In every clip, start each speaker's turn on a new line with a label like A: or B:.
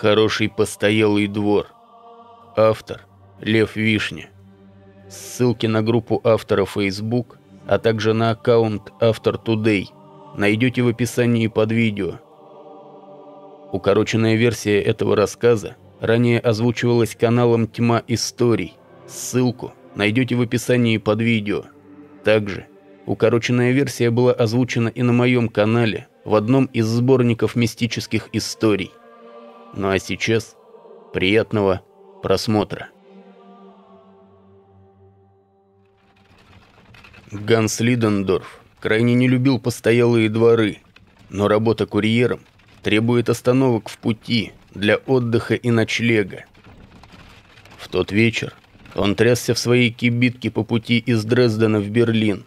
A: Хороший постоялый двор. Автор Лев Вишня. Ссылки на группу автора Facebook, а также на аккаунт Автор Today найдете в описании под видео. Укороченная версия этого рассказа ранее озвучивалась каналом Тьма Историй. Ссылку найдете в описании под видео. Также укороченная версия была озвучена и на моем канале в одном из сборников мистических историй. Ну а сейчас приятного просмотра. Ганс Лидендорф крайне не любил постоялые дворы, но работа курьером требует остановок в пути для отдыха и ночлега. В тот вечер он трясся в своей кибитке по пути из Дрездена в Берлин,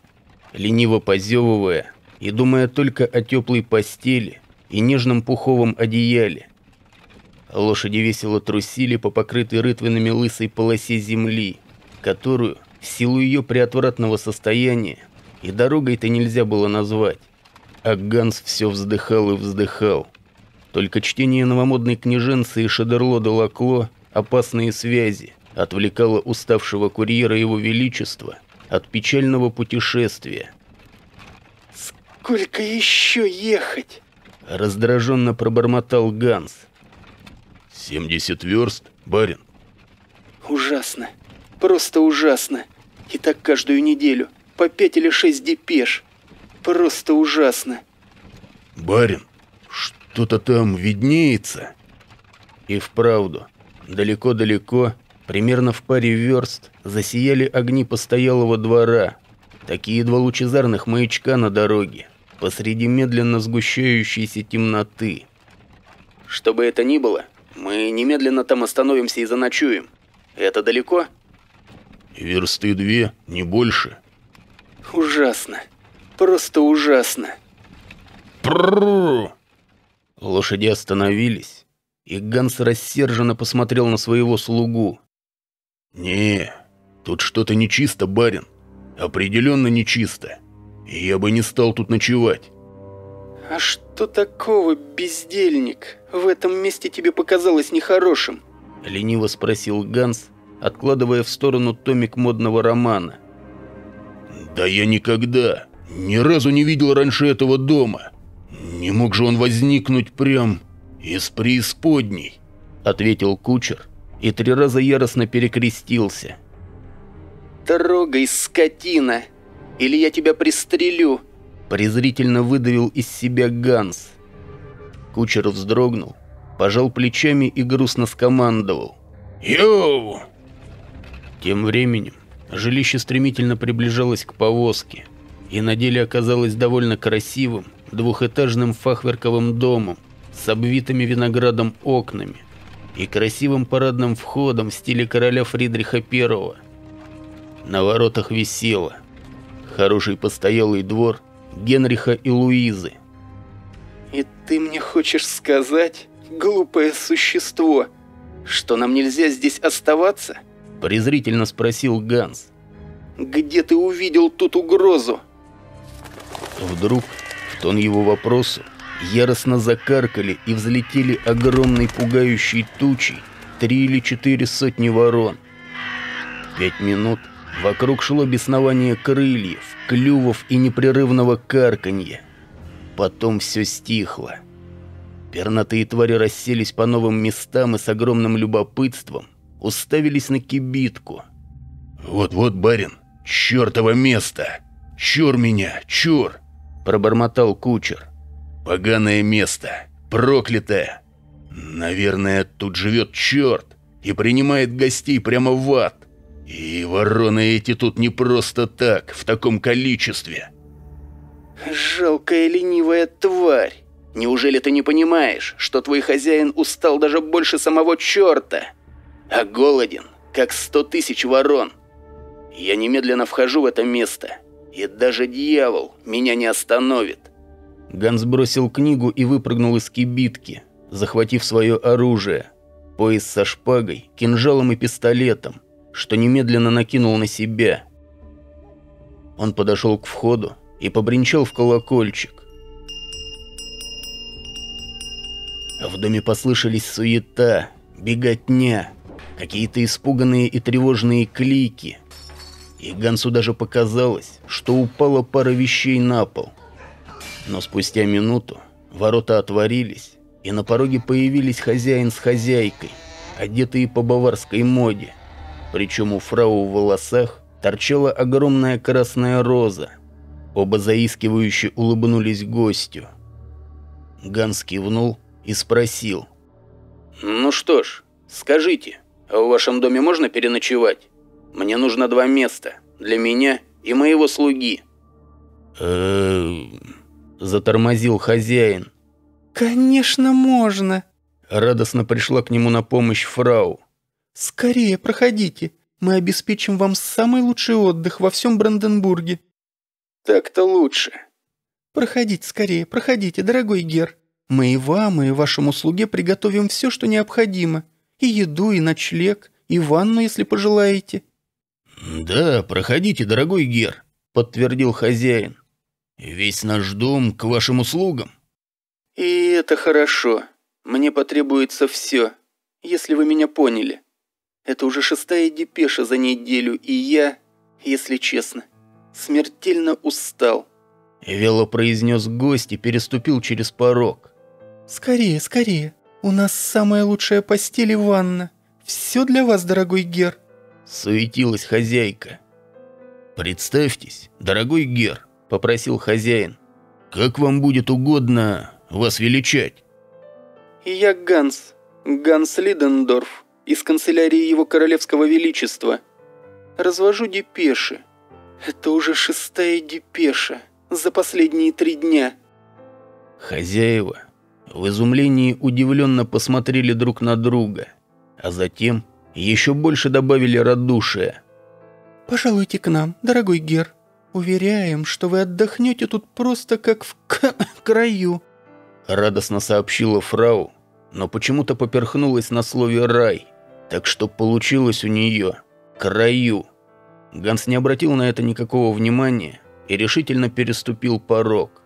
A: лениво позевывая и думая только о теплой постели и нежном пуховом одеяле. Лошади весело трусили по покрытой рытвинами лысой полосе земли, которую, в силу ее приотвратного состояния, и дорогой-то нельзя было назвать. А Ганс все вздыхал и вздыхал. Только чтение новомодной книженцы и Шадерло де Лакло «Опасные связи» отвлекало уставшего курьера его величества от печального путешествия.
B: «Сколько еще ехать?»
A: Раздраженно пробормотал Ганс.
C: «Семьдесят верст, барин».
B: «Ужасно. Просто ужасно. И так каждую неделю. По пять или шесть депеш. Просто ужасно».
C: «Барин, что-то там виднеется».
A: И вправду, далеко-далеко, примерно в паре верст, засияли огни постоялого двора. Такие два лучезарных маячка на дороге, посреди медленно сгущающейся темноты. Что бы это ни было, мы немедленно там остановимся и заночуем. Это далеко?
C: Версты две, не больше.
B: Ужасно. Просто ужасно.
C: Пррррр.
A: Лошади остановились, и Ганс рассерженно посмотрел на своего слугу.
C: Не, тут что-то нечисто, барин. Определенно нечисто. И я бы не стал тут ночевать.
B: А что такого, бездельник? В этом месте тебе показалось нехорошим?
A: Лениво спросил Ганс, откладывая в сторону томик модного романа.
C: Да я никогда, ни разу не видел раньше этого дома. Не мог же он возникнуть прям из преисподней,
A: ответил кучер и три раза яростно перекрестился.
B: «Трогай, скотина, или я тебя пристрелю!»
A: Презрительно выдавил из себя Ганс. Кучер вздрогнул, пожал плечами и грустно скомандовал.
C: «Йоу!»
A: Тем временем жилище стремительно приближалось к повозке и на деле оказалось довольно красивым двухэтажным фахверковым домом с обвитыми виноградом окнами и красивым парадным входом в стиле короля Фридриха I. На воротах висело хороший постоялый двор Генриха и Луизы.
B: «И ты мне хочешь сказать, глупое существо, что нам нельзя здесь оставаться?»
A: презрительно спросил Ганс.
B: «Где ты увидел тут угрозу?»
A: Вдруг, в тон его вопросу, яростно закаркали и взлетели огромной пугающей тучей три или четыре сотни ворон. Пять минут вокруг шло беснование крыльев, клювов и непрерывного карканья. Потом все стихло. Пернатые твари расселись по новым местам и с огромным любопытством уставились на кибитку.
C: «Вот-вот, барин, чертово место! Чур меня, чур!» – пробормотал кучер. Поганое место, проклятое. Наверное, тут живет черт и принимает гостей прямо в ад. И вороны эти тут не просто так, в таком количестве.
B: Жалкая ленивая тварь. Неужели ты не понимаешь, что твой хозяин устал даже больше самого черта? А голоден, как сто тысяч ворон. Я немедленно вхожу в это место, и даже дьявол меня не остановит.
A: Ганс бросил книгу и выпрыгнул из кибитки, захватив свое оружие. Пояс со шпагой, кинжалом и пистолетом, что немедленно накинул на себя. Он подошел к входу и побренчал в колокольчик. В доме послышались суета, беготня, какие-то испуганные и тревожные клики. И Гансу даже показалось, что упала пара вещей на пол. Но спустя минуту ворота отворились, и на пороге появились хозяин с хозяйкой, одетые по баварской моде. Причем у фрау в волосах торчала огромная красная роза. Оба заискивающе улыбнулись гостю. Ганс кивнул и спросил.
B: «Ну что ж, скажите, а в вашем доме можно переночевать? Мне нужно два места, для меня и моего слуги».
A: затормозил хозяин.
D: «Конечно можно!»
A: Радостно пришла к нему на помощь фрау.
D: «Скорее, проходите. Мы обеспечим вам самый лучший отдых во всем Бранденбурге».
B: «Так-то лучше».
D: «Проходите скорее, проходите, дорогой Гер. Мы и вам, и вашему слуге приготовим все, что необходимо. И еду, и ночлег, и ванну, если пожелаете».
A: «Да, проходите, дорогой Гер», — подтвердил хозяин. «Весь наш дом к вашим услугам».
B: «И это хорошо. Мне потребуется все, если вы меня поняли. Это уже шестая депеша за неделю, и я, если честно, смертельно устал».
A: Вело произнес гость и переступил через порог.
D: «Скорее, скорее. У нас самая лучшая постель и ванна. Все для вас, дорогой Гер».
A: Суетилась хозяйка. «Представьтесь, дорогой Гер», — попросил хозяин. «Как вам будет угодно вас величать?»
B: «Я Ганс, Ганс Лидендорф, из канцелярии его королевского величества. Развожу депеши. Это уже шестая депеша за последние три дня».
A: Хозяева в изумлении удивленно посмотрели друг на друга, а затем еще больше добавили радушия.
D: «Пожалуйте к нам, дорогой Гер. Уверяем, что вы отдохнете тут просто как в краю».
A: Радостно сообщила фрау, но почему-то поперхнулась на слове «рай», так что получилось у нее «краю». Ганс не обратил на это никакого внимания и решительно переступил порог.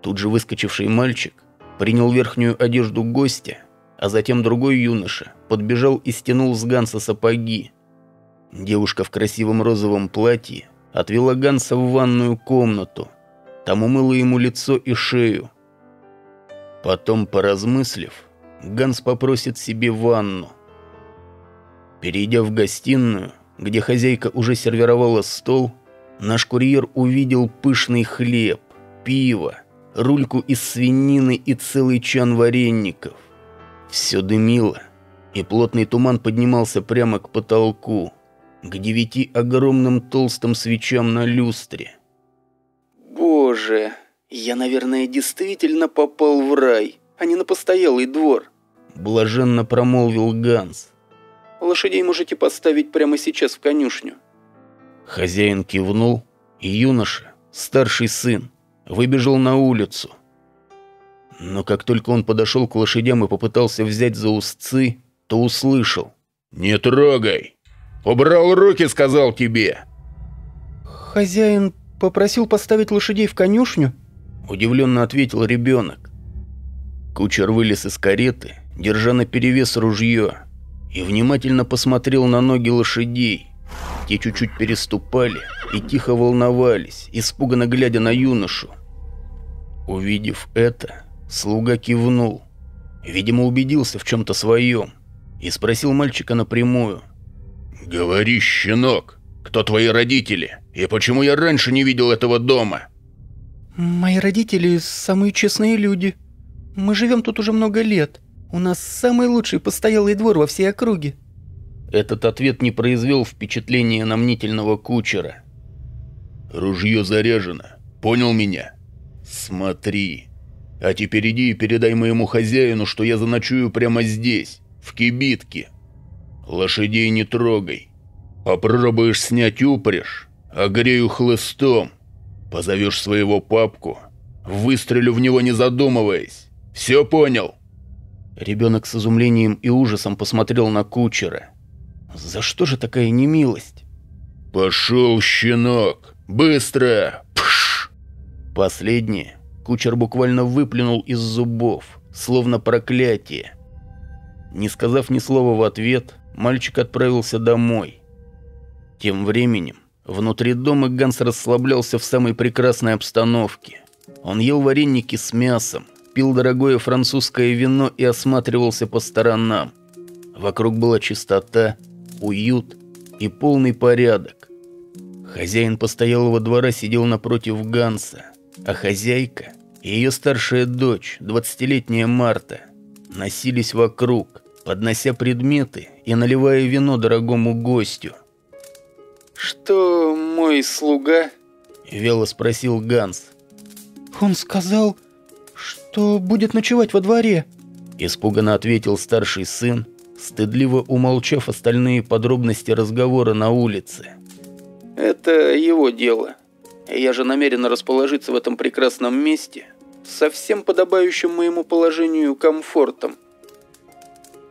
A: Тут же выскочивший мальчик принял верхнюю одежду гостя, а затем другой юноша подбежал и стянул с Ганса сапоги. Девушка в красивом розовом платье отвела Ганса в ванную комнату. Там умыла ему лицо и шею. Потом, поразмыслив, Ганс попросит себе ванну. Перейдя в гостиную, где хозяйка уже сервировала стол, наш курьер увидел пышный хлеб, пиво, рульку из свинины и целый чан вареников. Все дымило, и плотный туман поднимался прямо к потолку, к девяти огромным толстым свечам на люстре.
B: «Боже, я, наверное, действительно попал в рай, а не на постоялый двор», –
A: блаженно промолвил Ганс.
B: «Лошадей можете поставить прямо сейчас в конюшню».
A: Хозяин кивнул, и юноша, старший сын, выбежал на улицу. Но как только он подошел к лошадям и попытался взять за узцы, то услышал.
C: «Не трогай! Убрал руки, сказал тебе!»
D: «Хозяин попросил поставить лошадей в конюшню?»
A: Удивленно ответил ребенок. Кучер вылез из кареты, держа на перевес ружье, и внимательно посмотрел на ноги лошадей. Те чуть-чуть переступали и тихо волновались, испуганно глядя на юношу. Увидев это, слуга кивнул. Видимо, убедился в чем-то своем и спросил мальчика напрямую.
C: «Говори, щенок, кто твои родители и почему я раньше не видел этого дома?»
D: «Мои родители самые честные люди. Мы живем тут уже много лет. У нас самый лучший постоялый двор во всей округе».
A: Этот ответ не произвел впечатления на мнительного кучера.
C: «Ружье заряжено. Понял меня?» «Смотри. А теперь иди и передай моему хозяину, что я заночую прямо здесь, в кибитке. Лошадей не трогай. Попробуешь снять упряжь, огрею хлыстом. Позовешь своего папку, выстрелю в него не задумываясь. Все понял?»
A: Ребенок с изумлением и ужасом посмотрел на кучера. «За что же такая немилость?»
C: «Пошел, щенок! Быстро! Пш!»
A: Последнее кучер буквально выплюнул из зубов, словно проклятие. Не сказав ни слова в ответ, мальчик отправился домой. Тем временем, внутри дома Ганс расслаблялся в самой прекрасной обстановке. Он ел вареники с мясом, пил дорогое французское вино и осматривался по сторонам. Вокруг была чистота, уют и полный порядок. Хозяин постоялого двора сидел напротив Ганса, а хозяйка и ее старшая дочь, двадцатилетняя Марта, носились вокруг, поднося предметы и наливая вино дорогому гостю.
B: «Что мой слуга?»
A: – вело спросил Ганс.
D: «Он сказал, что будет ночевать во дворе», –
A: испуганно ответил старший сын, стыдливо умолчав остальные подробности разговора на улице.
B: «Это его дело. Я же намерен расположиться в этом прекрасном месте со всем подобающим моему положению комфортом».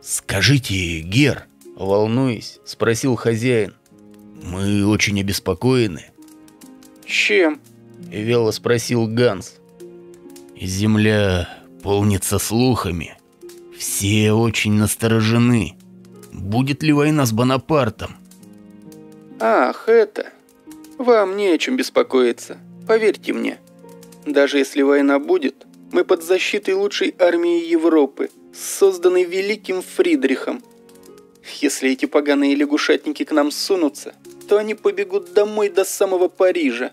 C: «Скажите, Гер», —
A: волнуясь, спросил хозяин, — «мы очень обеспокоены».
B: «Чем?»
A: — вяло спросил Ганс.
C: «Земля полнится слухами. Все очень насторожены. Будет ли война с Бонапартом?»
B: «Ах, это...» Вам не о чем беспокоиться, поверьте мне. Даже если война будет, мы под защитой лучшей армии Европы, созданной великим Фридрихом. Если эти поганые лягушатники к нам сунутся, то они побегут домой до самого Парижа.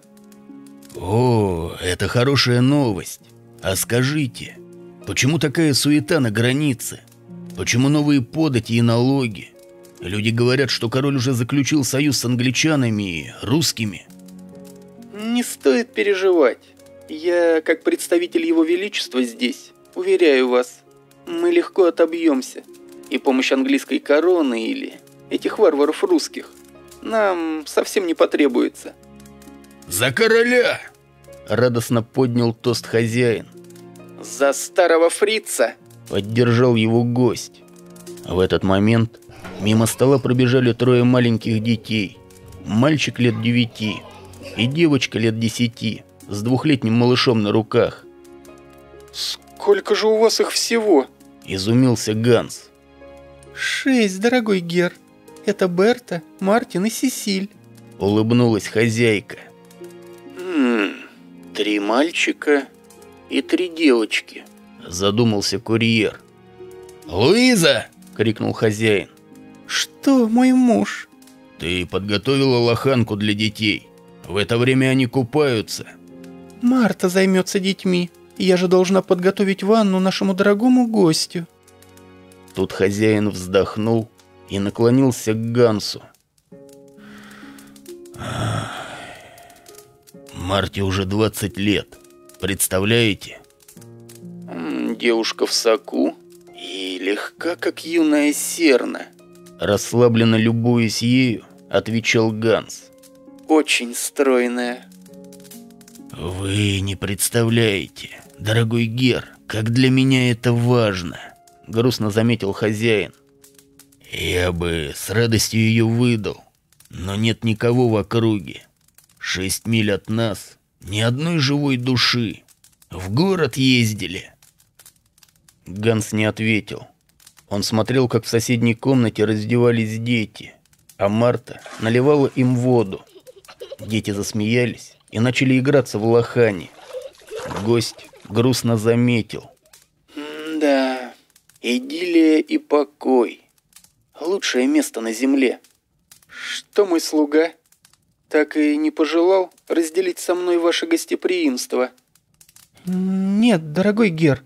C: О, это хорошая новость. А скажите, почему такая суета на границе? Почему новые подати и налоги? Люди говорят, что король уже заключил союз с англичанами и русскими.
B: Не стоит переживать. Я, как представитель его величества здесь, уверяю вас, мы легко отобьемся. И помощь английской короны или этих варваров русских нам совсем не потребуется.
C: «За короля!»
A: – радостно поднял тост хозяин.
B: «За старого фрица!»
A: – поддержал его гость. В этот момент Мимо стола пробежали трое маленьких детей. Мальчик лет девяти и девочка лет десяти с двухлетним малышом на руках.
B: «Сколько же у вас их всего?»
A: – изумился Ганс.
D: «Шесть, дорогой Гер. Это Берта, Мартин и Сесиль», –
A: улыбнулась хозяйка.
B: «Ммм, три мальчика и три девочки», –
A: задумался курьер.
C: «Луиза!»
A: – крикнул хозяин.
D: «Что, мой муж?»
C: «Ты подготовила лоханку для детей. В это время они купаются».
D: «Марта займется детьми. Я же должна подготовить ванну нашему дорогому гостю».
A: Тут хозяин вздохнул и наклонился к Гансу.
C: Марте уже 20 лет. Представляете?
B: Девушка в соку и легка, как юная серна.
A: Расслабленно любуясь ею, отвечал Ганс.
B: Очень стройная.
C: Вы не представляете, дорогой Гер, как для меня это важно, грустно заметил хозяин. Я бы с радостью ее выдал, но нет никого в округе. Шесть миль от нас, ни одной живой души. В город ездили.
A: Ганс не ответил. Он смотрел, как в соседней комнате раздевались дети, а Марта наливала им воду. Дети засмеялись и начали играться в лохани. Гость грустно заметил.
B: «Да, идиллия и покой. Лучшее место на земле. Что мой слуга? Так и не пожелал разделить со мной ваше гостеприимство?»
D: «Нет, дорогой Гер,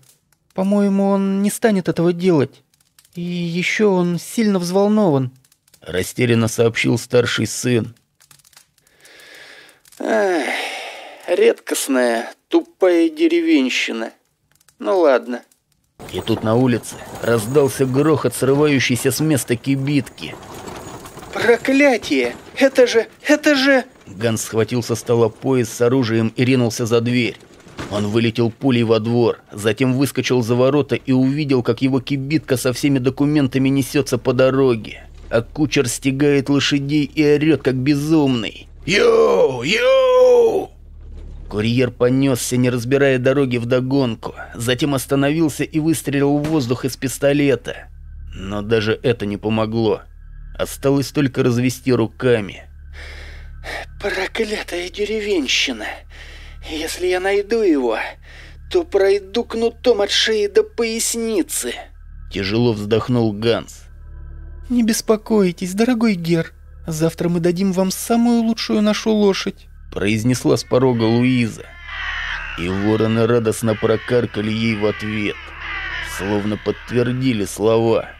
D: по-моему, он не станет этого делать. И еще он сильно взволнован.
A: Растерянно сообщил старший сын.
B: Ах, редкостная, тупая деревенщина. Ну ладно.
A: И тут на улице раздался грохот, срывающийся с места кибитки.
B: Проклятие! Это же, это же...
A: Ганс схватил со стола пояс с оружием и ринулся за дверь. Он вылетел пулей во двор, затем выскочил за ворота и увидел, как его кибитка со всеми документами несется по дороге. А кучер стегает лошадей и орет, как безумный.
C: «Йоу! Йоу!»
A: Курьер понесся, не разбирая дороги вдогонку, затем остановился и выстрелил в воздух из пистолета. Но даже это не помогло. Осталось только развести руками.
B: «Проклятая деревенщина! Если я найду его, то пройду кнутом от шеи до поясницы!»
A: Тяжело вздохнул Ганс.
D: «Не беспокойтесь, дорогой Гер. Завтра мы дадим вам самую лучшую нашу лошадь
A: произнесла с порога Луиза. И вороны радостно прокаркали ей в ответ, словно подтвердили слова.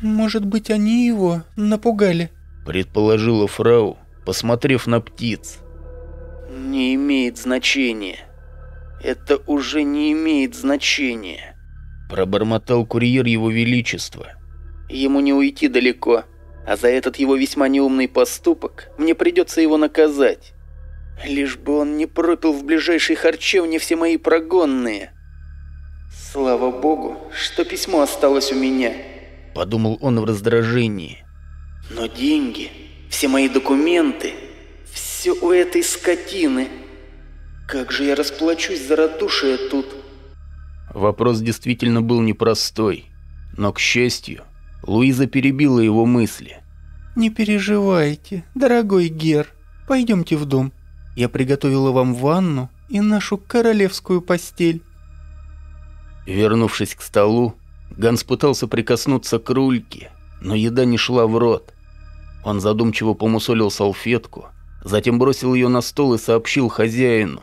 D: «Может быть, они его напугали?»
A: предположила фрау, посмотрев на птиц.
B: «Не имеет значения. Это уже не имеет значения»,
A: пробормотал курьер его величества.
B: «Ему не уйти далеко, а за этот его весьма неумный поступок мне придется его наказать. Лишь бы он не пропил в ближайшей харчевне все мои прогонные. Слава богу, что письмо осталось у меня.
A: Подумал он в раздражении.
B: Но деньги, все мои документы, все у этой скотины. Как же я расплачусь за радушие тут?
A: Вопрос действительно был непростой. Но, к счастью, Луиза перебила его мысли.
D: «Не переживайте, дорогой Гер. Пойдемте в дом. Я приготовила вам ванну и нашу королевскую постель».
A: Вернувшись к столу, Ганс пытался прикоснуться к рульке, но еда не шла в рот. Он задумчиво помусолил салфетку, затем бросил ее на стол и сообщил хозяину.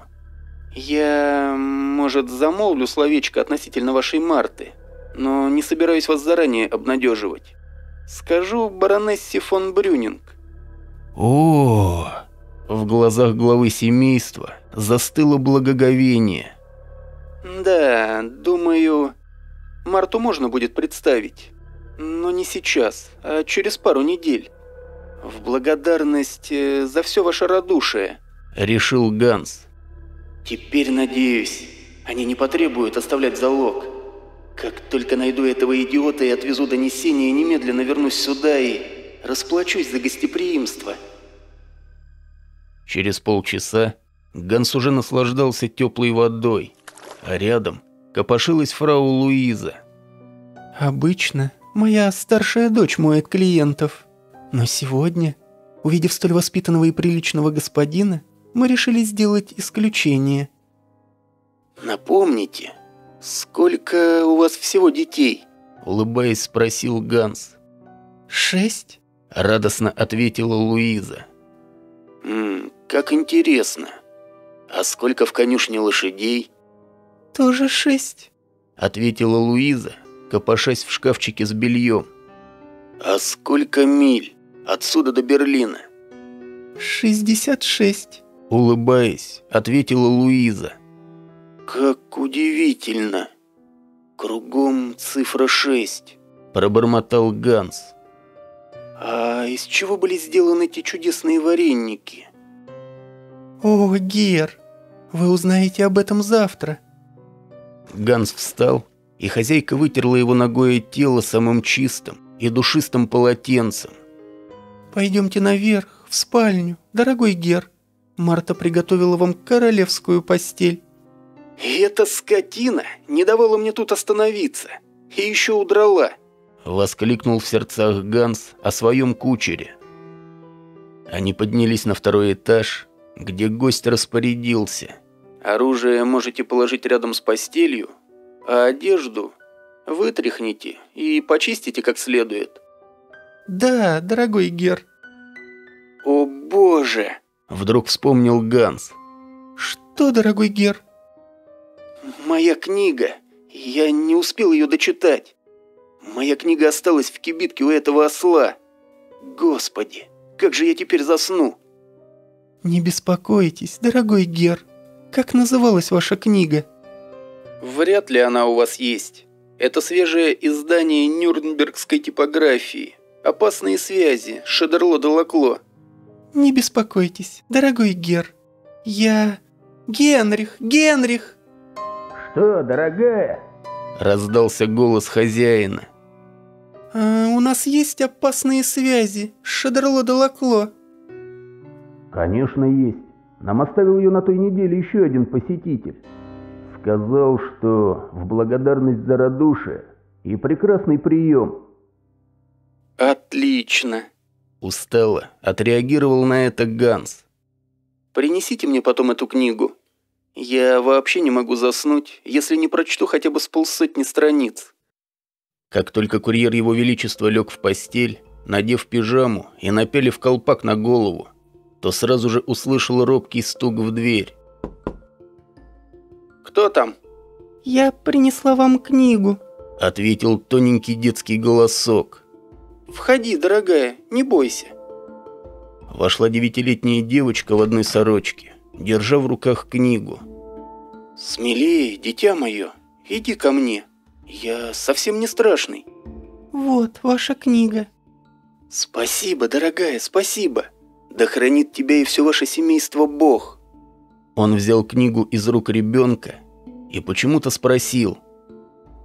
B: «Я, может, замолвлю словечко относительно вашей Марты, но не собираюсь вас заранее обнадеживать. Скажу баронессе фон Брюнинг».
A: «О, -о, -о в глазах главы семейства застыло благоговение.
B: «Да, думаю, Марту можно будет представить. Но не сейчас, а через пару недель. В благодарность э, за все ваше радушие», —
A: решил Ганс.
B: «Теперь, надеюсь, они не потребуют оставлять залог. Как только найду этого идиота и отвезу донесение, немедленно вернусь сюда и расплачусь за гостеприимство».
A: Через полчаса Ганс уже наслаждался теплой водой, а рядом копошилась фрау Луиза.
D: «Обычно моя старшая дочь моет клиентов, но сегодня, увидев столь воспитанного и приличного господина, мы решили сделать исключение».
B: «Напомните, сколько у вас всего детей?»
A: Улыбаясь, спросил Ганс.
D: «Шесть?»
A: Радостно ответила Луиза.
B: «М как интересно. А сколько в конюшне лошадей?
D: Тоже шесть,
A: ответила Луиза, копошась в шкафчике с бельем.
B: А сколько миль отсюда до Берлина?
D: Шестьдесят шесть.
A: Улыбаясь, ответила Луиза.
B: Как удивительно. Кругом цифра шесть.
A: Пробормотал Ганс.
B: А из чего были сделаны эти чудесные вареники?
D: «О, Гер, вы узнаете об этом завтра».
A: Ганс встал, и хозяйка вытерла его ногое тело самым чистым и душистым полотенцем.
D: «Пойдемте наверх, в спальню, дорогой Гер. Марта приготовила вам королевскую постель».
B: И «Эта скотина не давала мне тут остановиться. И еще удрала!»
A: Воскликнул в сердцах Ганс о своем кучере. Они поднялись на второй этаж, где гость распорядился.
B: Оружие можете положить рядом с постелью, а одежду вытряхните и почистите как следует.
D: Да, дорогой Гер.
B: О боже!
A: Вдруг вспомнил Ганс.
D: Что, дорогой Гер?
B: Моя книга. Я не успел ее дочитать. Моя книга осталась в кибитке у этого осла. Господи, как же я теперь засну?
D: «Не беспокойтесь, дорогой Гер. Как называлась ваша книга?»
B: «Вряд ли она у вас есть. Это свежее издание Нюрнбергской типографии. Опасные связи. Шедерло де Лакло».
D: «Не беспокойтесь, дорогой Гер. Я... Генрих, Генрих!»
A: «Что, дорогая?» Раздался голос хозяина.
D: А, «У нас есть опасные связи. Шедерло де Лакло».
A: «Конечно есть. Нам оставил ее на той неделе еще один посетитель. Сказал, что в благодарность за радушие и прекрасный прием.
B: Отлично.
A: Устало отреагировал на это Ганс.
B: Принесите мне потом эту книгу. Я вообще не могу заснуть, если не прочту хотя бы с полсотни страниц.
A: Как только курьер Его Величества лег в постель, надев пижаму и напялив колпак на голову, то сразу же услышал робкий стук в дверь.
B: «Кто там?»
D: «Я принесла вам книгу», —
A: ответил тоненький детский голосок.
B: «Входи, дорогая, не бойся».
A: Вошла девятилетняя девочка в одной сорочке, держа в руках книгу.
B: «Смелее, дитя мое, иди ко мне. Я совсем не страшный».
D: «Вот ваша книга».
B: «Спасибо, дорогая, спасибо. Да хранит тебя и все ваше семейство Бог».
A: Он взял книгу из рук ребенка и почему-то спросил.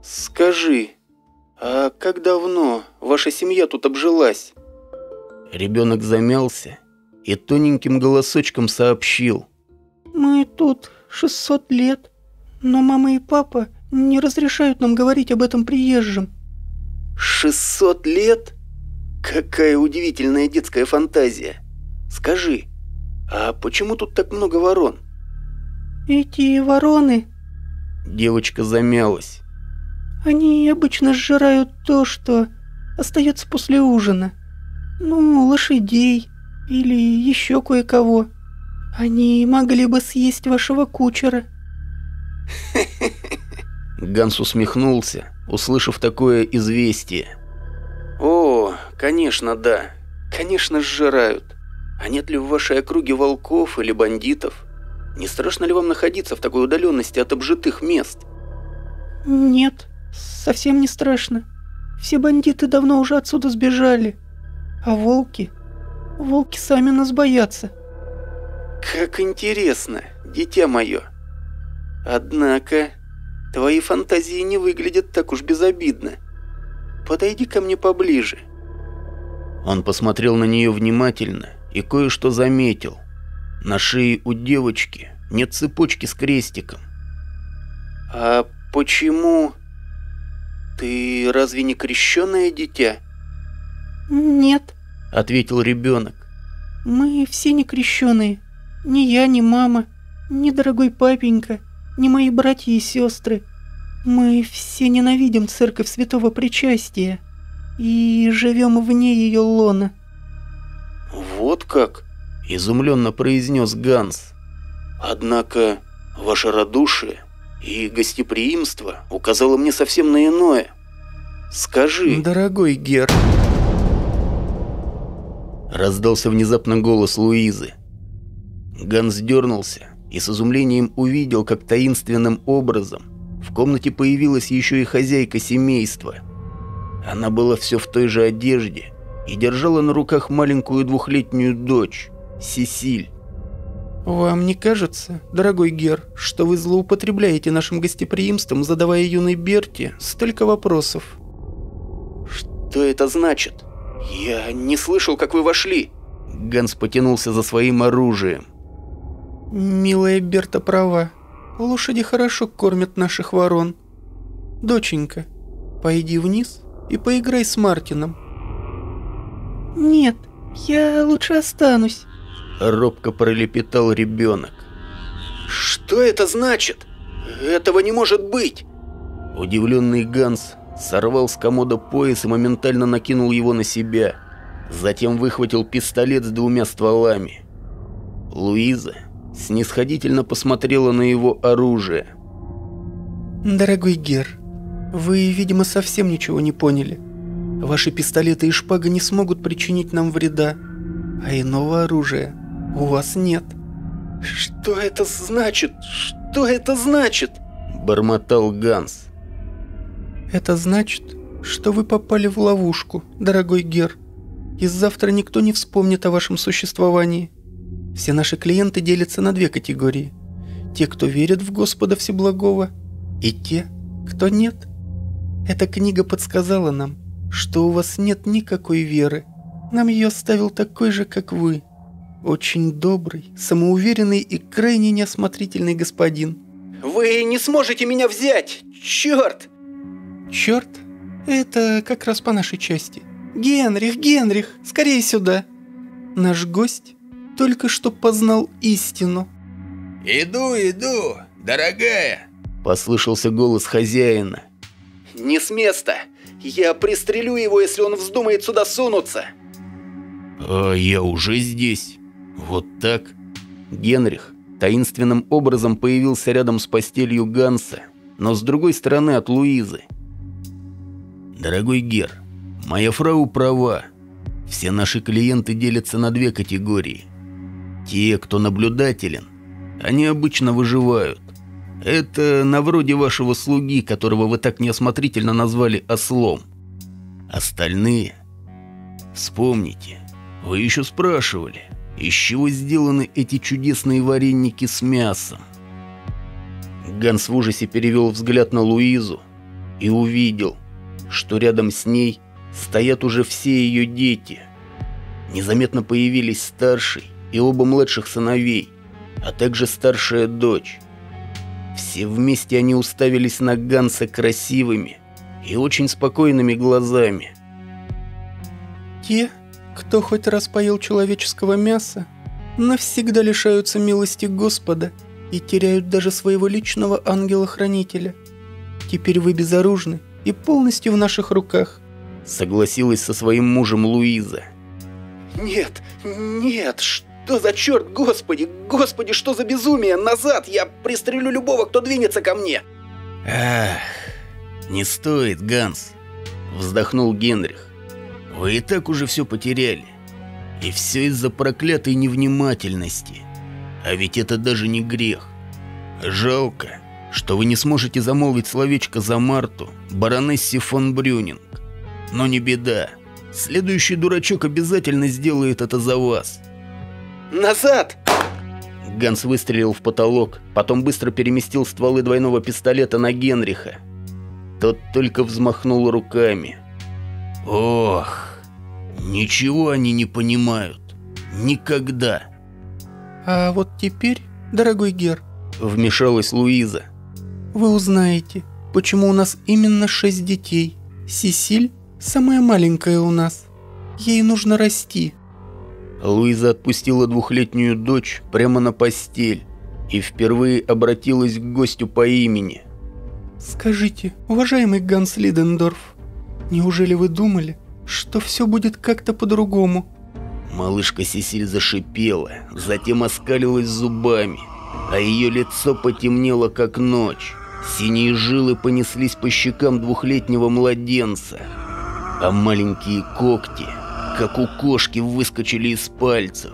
B: «Скажи, а как давно ваша семья тут обжилась?»
A: Ребенок замялся и тоненьким голосочком сообщил.
D: «Мы тут 600 лет, но мама и папа не разрешают нам говорить об этом приезжим».
B: «600 лет? Какая удивительная детская фантазия! Скажи, а почему тут так много ворон?»
D: «Эти вороны...»
A: Девочка замялась.
D: «Они обычно сжирают то, что остается после ужина. Ну, лошадей или еще кое-кого. Они могли бы съесть вашего кучера».
A: Ганс усмехнулся, услышав такое известие.
B: «О, конечно, да. Конечно, сжирают. А нет ли в вашей округе волков или бандитов? Не страшно ли вам находиться в такой удаленности от обжитых мест?»
D: «Нет, совсем не страшно. Все бандиты давно уже отсюда сбежали. А волки? Волки сами нас боятся».
B: «Как интересно, дитя мое. Однако, твои фантазии не выглядят так уж безобидно. Подойди ко мне поближе».
A: Он посмотрел на нее внимательно и кое-что заметил. На шее у девочки нет цепочки с крестиком.
B: «А почему? Ты разве не крещенное дитя?»
D: «Нет», —
A: ответил ребенок.
D: «Мы все не крещеные. Ни я, ни мама, ни дорогой папенька, ни мои братья и сестры. Мы все ненавидим церковь святого причастия и живем вне ее лона».
B: «Вот как?» – изумленно произнес Ганс. «Однако ваше радушие и гостеприимство указало мне совсем на иное. Скажи...»
D: «Дорогой Гер...»
A: Раздался внезапно голос Луизы. Ганс дернулся и с изумлением увидел, как таинственным образом в комнате появилась еще и хозяйка семейства. Она была все в той же одежде и держала на руках маленькую двухлетнюю дочь, Сесиль.
D: «Вам не кажется, дорогой Гер, что вы злоупотребляете нашим гостеприимством, задавая юной Берти столько вопросов?»
B: «Что это значит? Я не слышал, как вы вошли!»
A: Ганс потянулся за своим оружием.
D: «Милая Берта права. Лошади хорошо кормят наших ворон. Доченька, пойди вниз и поиграй с Мартином». «Нет, я лучше останусь», —
A: робко пролепетал ребенок.
B: «Что это значит? Этого не может быть!»
A: Удивленный Ганс сорвал с комода пояс и моментально накинул его на себя. Затем выхватил пистолет с двумя стволами. Луиза снисходительно посмотрела на его оружие.
D: «Дорогой Гер, вы, видимо, совсем ничего не поняли. Ваши пистолеты и шпага не смогут причинить нам вреда, а иного оружия у вас нет».
B: «Что это значит? Что это значит?»
A: – бормотал Ганс.
D: «Это значит, что вы попали в ловушку, дорогой Гер, и завтра никто не вспомнит о вашем существовании. Все наши клиенты делятся на две категории. Те, кто верит в Господа Всеблагого, и те, кто нет. Эта книга подсказала нам, что у вас нет никакой веры. Нам ее оставил такой же, как вы. Очень добрый, самоуверенный и крайне неосмотрительный господин.
B: Вы не сможете меня взять! Черт!
D: Черт? Это как раз по нашей части. Генрих, Генрих, скорее сюда. Наш гость только что познал истину.
C: «Иду, иду, дорогая!»
A: Послышался голос хозяина.
B: Не с места! Я пристрелю его, если он вздумает сюда сунуться!
A: «А я уже здесь. Вот так?» Генрих таинственным образом появился рядом с постелью Ганса, но с другой стороны от Луизы. «Дорогой Гер, моя фрау права. Все наши клиенты делятся на две категории. Те, кто наблюдателен, они обычно выживают. Это на вроде вашего слуги, которого вы так неосмотрительно назвали ослом. Остальные... Вспомните, вы еще спрашивали, из чего сделаны эти чудесные вареники с мясом. Ганс в ужасе перевел взгляд на Луизу и увидел, что рядом с ней стоят уже все ее дети. Незаметно появились старший и оба младших сыновей, а также старшая дочь. Все вместе они уставились на Ганса красивыми и очень спокойными глазами.
D: Те, кто хоть раз поел человеческого мяса, навсегда лишаются милости Господа и теряют даже своего личного ангела-хранителя. Теперь вы безоружны и полностью в наших руках.
A: Согласилась со своим мужем Луиза.
B: Нет, нет, что за черт, господи, господи, что за безумие? Назад, я пристрелю любого, кто двинется ко мне.
A: Ах, не стоит, Ганс, вздохнул Генрих. Вы и так уже все потеряли. И все из-за проклятой невнимательности. А ведь это даже не грех. Жалко, что вы не сможете замолвить словечко за Марту, баронессе фон Брюнинг. Но не беда. Следующий дурачок обязательно сделает это за вас.
B: Назад!
A: Ганс выстрелил в потолок, потом быстро переместил стволы двойного пистолета на Генриха. Тот только взмахнул руками. Ох, ничего они не понимают. Никогда.
D: А вот теперь, дорогой Гер,
A: Вмешалась Луиза.
D: вы узнаете, почему у нас именно шесть детей. Сесиль самая маленькая у нас. Ей нужно расти.
A: Луиза отпустила двухлетнюю дочь прямо на постель и впервые обратилась к гостю по имени.
D: Скажите, уважаемый Ганс Лидендорф, неужели вы думали, что все будет как-то по-другому?
A: Малышка Сесиль зашипела, затем оскалилась зубами, а ее лицо потемнело как ночь. Синие жилы понеслись по щекам двухлетнего младенца, а маленькие когти, как у кошки, выскочили из пальцев.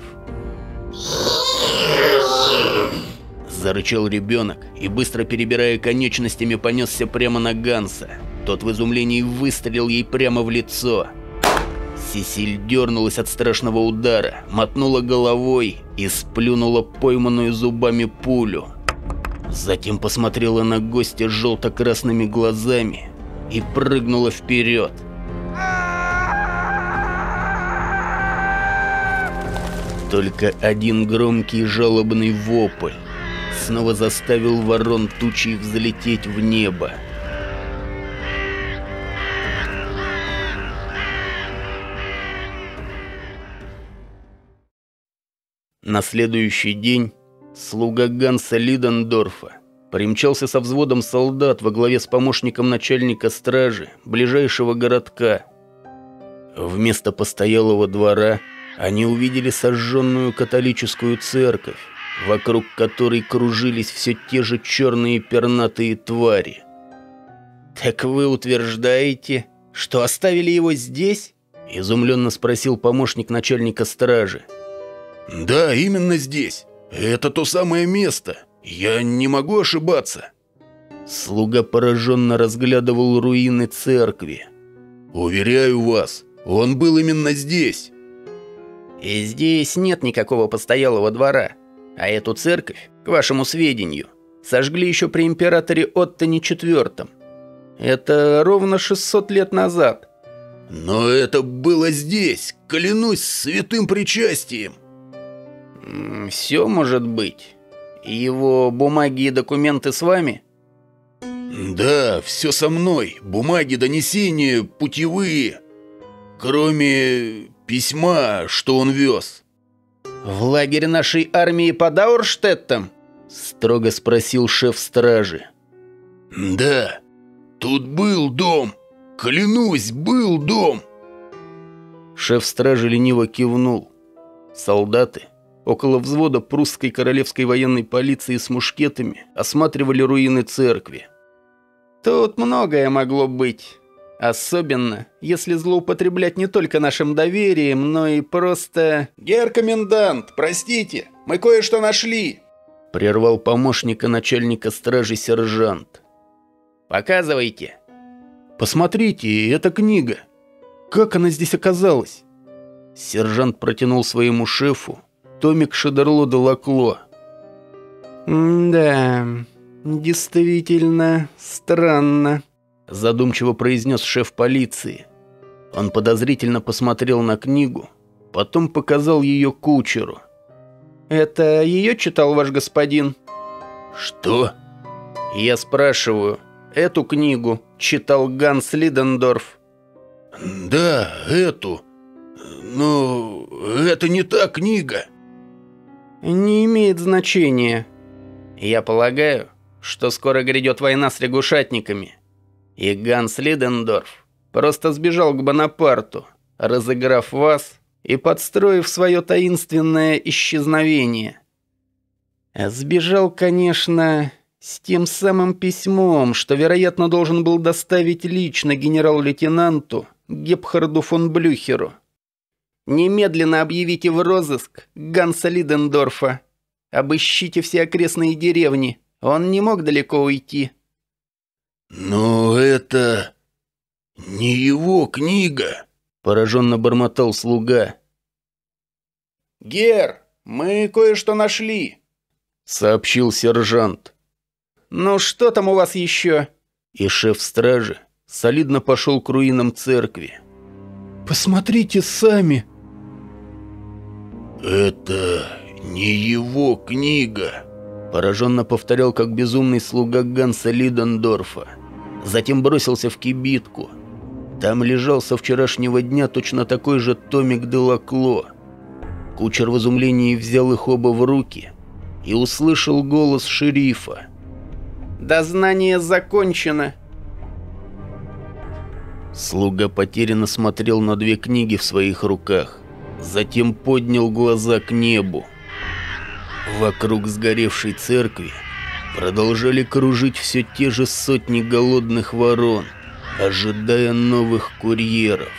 A: Зарычал ребенок и, быстро перебирая конечностями, понесся прямо на Ганса. Тот в изумлении выстрелил ей прямо в лицо. Сесиль дернулась от страшного удара, мотнула головой и сплюнула пойманную зубами пулю. Затем посмотрела на гостя желто-красными глазами и прыгнула вперед. Только один громкий жалобный вопль снова заставил ворон тучей взлететь в небо. На следующий день слуга Ганса Лидендорфа примчался со взводом солдат во главе с помощником начальника стражи ближайшего городка. Вместо постоялого двора они увидели сожженную католическую церковь, вокруг которой кружились все те же черные пернатые твари.
B: Так вы утверждаете, что оставили его здесь?
A: Изумленно спросил помощник начальника стражи.
C: Да, именно здесь. Это то самое место. Я не могу ошибаться.
A: Слуга пораженно разглядывал руины церкви.
C: Уверяю вас, он был именно здесь.
B: И здесь нет никакого постоялого двора. А эту церковь, к вашему сведению, сожгли еще при императоре Оттоне IV. Это ровно 600 лет назад.
C: Но это было здесь, клянусь святым причастием.
B: Все может быть. Его бумаги и документы с вами?
C: Да, все со мной. Бумаги, донесения, путевые. Кроме письма, что он вез.
B: В лагере нашей армии под Аурштеттом? Строго спросил шеф стражи.
C: Да, тут был дом. Клянусь, был дом.
A: Шеф стражи лениво кивнул. Солдаты около взвода прусской королевской военной полиции с мушкетами осматривали руины церкви.
B: Тут многое могло быть. Особенно, если злоупотреблять не только нашим доверием, но и просто...
E: «Гер-комендант, простите, мы кое-что нашли!»
A: Прервал помощника начальника стражи сержант.
B: «Показывайте!»
A: «Посмотрите, это книга. Как она здесь оказалась?» Сержант протянул своему шефу томик Шадерло де Лакло.
D: «Да, действительно странно», –
A: задумчиво произнес шеф полиции. Он подозрительно посмотрел на книгу, потом показал ее кучеру.
B: «Это ее читал ваш господин?»
C: «Что?»
B: «Я спрашиваю, эту книгу читал Ганс Лидендорф?»
C: «Да, эту. Но это не та книга».
B: «Не имеет значения. Я полагаю, что скоро грядет война с лягушатниками. И Ганс Лидендорф просто сбежал к Бонапарту, разыграв вас и подстроив свое таинственное исчезновение. Сбежал, конечно, с тем самым письмом, что, вероятно, должен был доставить лично генерал-лейтенанту Гепхарду фон Блюхеру. Немедленно объявите в розыск Ганса Лидендорфа. Обыщите все окрестные деревни. Он не мог далеко уйти.
C: «Но это не его книга», —
A: пораженно бормотал слуга.
E: «Гер, мы кое-что нашли», —
A: сообщил сержант.
B: «Ну что там у вас еще?»
A: И шеф стражи солидно пошел к руинам церкви.
D: «Посмотрите сами!»
C: «Это не его книга»,
A: Пораженно повторял, как безумный слуга Ганса Лидендорфа. Затем бросился в кибитку. Там лежал со вчерашнего дня точно такой же томик де Лакло. Кучер в изумлении взял их оба в руки и услышал голос шерифа.
B: «Дознание закончено!»
A: Слуга потерянно смотрел на две книги в своих руках. Затем поднял глаза к небу. Вокруг сгоревшей церкви продолжали кружить все те же сотни голодных ворон, ожидая новых курьеров.